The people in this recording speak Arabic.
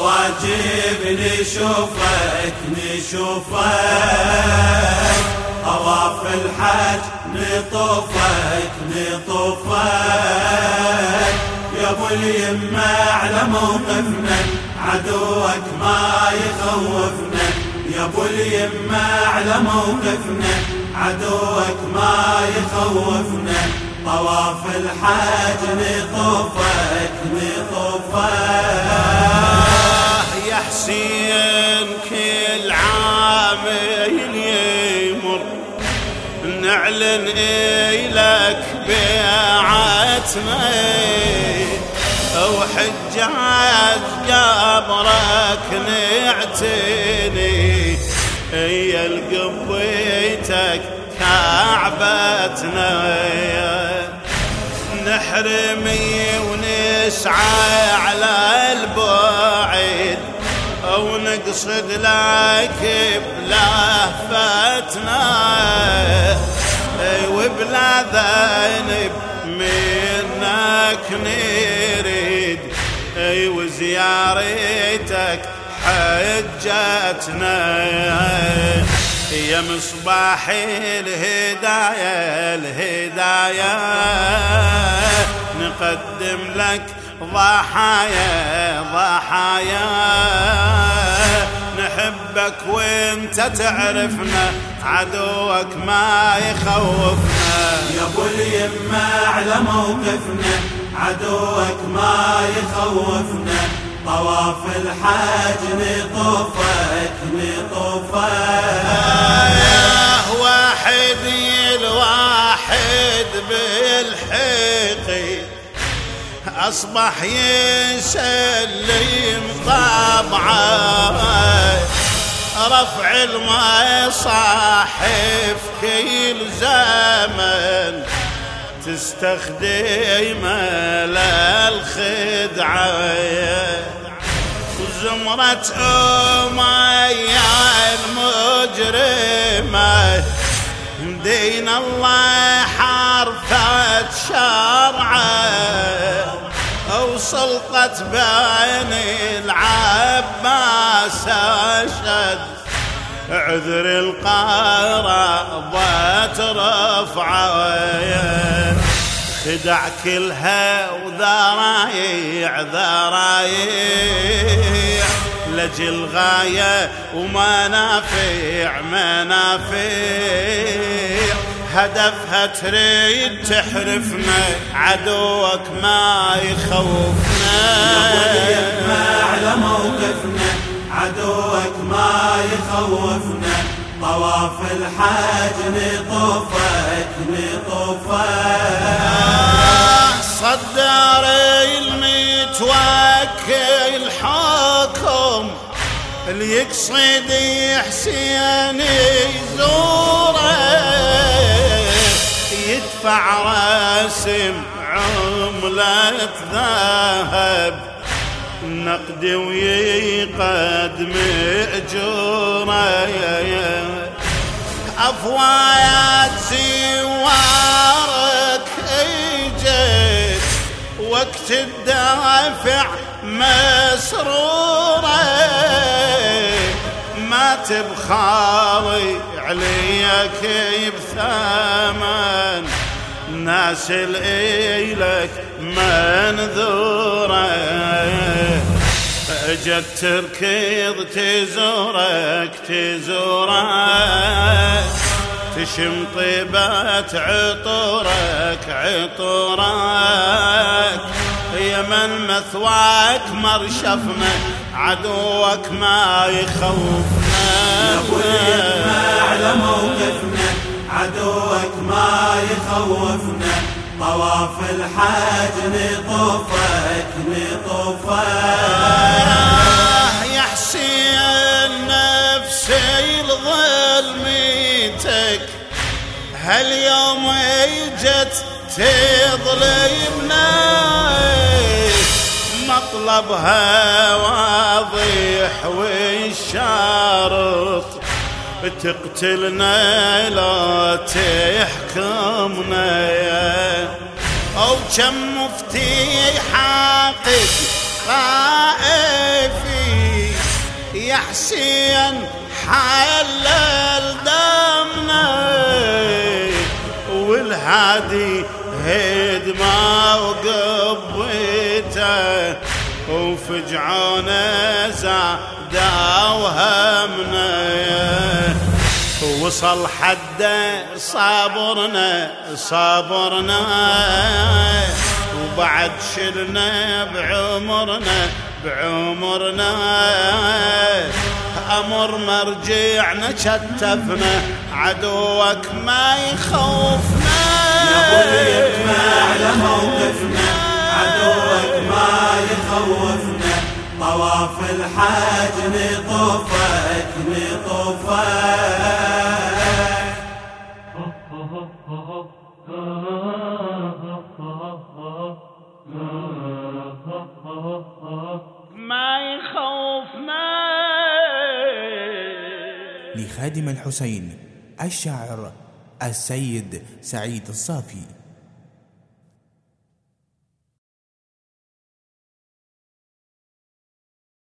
واجب نشوفك نشوفك. طواف الحج نطوفك نطوفك. يا أبو اليمة على موقفنا عدوك ما يخوفنا. يا أبو اليمة على موقفنا عدوك ما يخوفنا. طواف الحج نطوفك نطوفك. إلك بيعتنا وحجاج قبرك نعتني. هي القبيتك كعبتنا نحرمي ونسعى على البعيد. أو نقصد لك بلهفتنا وبلا ذنب منك نريد. أي وزيارتك حجتنا. يا مصباح الهداية الهداية. نقدم لك ضحايا ضحايا. نحبك وانت تعرفنا عدوك ما يخوفنا يا ابو اليمة على موقفنا عدوك ما يخوفنا. طواف الحاج نطوفك نطوفك. واحد الواحد بالحقيق أصبح يسلم طبعه رفع المصاحف كل زمن تستخدم للخدعة. زمرة أمية المجرمة دين الله حرفت شرعة. وسلطة بين العباس أشد. عذر القرابات رفعه خدع كلها وذرايع ذرايع. لجل غاية ومنافع منافع هدفها تريد تحرفنا عدوك ما يخوفنا. ما على موقفنا عدوك ما يخوفنا. طواف الحاج نطوفك نطوفك صدر المتوكل حكم اللي يقصد حسين راسم عملة ذهب نقد ويقدم اجوره أفوايات زوارك إجت. وقت الدافع مسرورة. ما تبخاوي عليك بثمن. ناس الإيلك منذورة أجت تركض تزورك تزورك. تشم طيبات عطورك عطورك. يا من مثواك مرشفنا عدوك ما يخوفنا يا على موقفنا عدوك ما يخوفنا. طواف الحاج نطوفك نطوفك يا حسين نفسي لظلميتك هاليوم إجت تظلمنا. مطلبها واضح والشارط تقتلنا لا تحكمنا. أو كم مفتي حاقد خائفي يا حسين حلل دمنا. والهادي هيد ما وقبيته وفجعونا زادا وهمنا وصل حده صابرنا صابرنا. وبعد شلنا بعمرنا بعمرنا. أمر مرجعنا شتفنا عدوك ما يخوفنا. الحاج نطوفك نطوفك ما يخوفنا لخادم الحسين الشاعر السيد سعيد الصافي.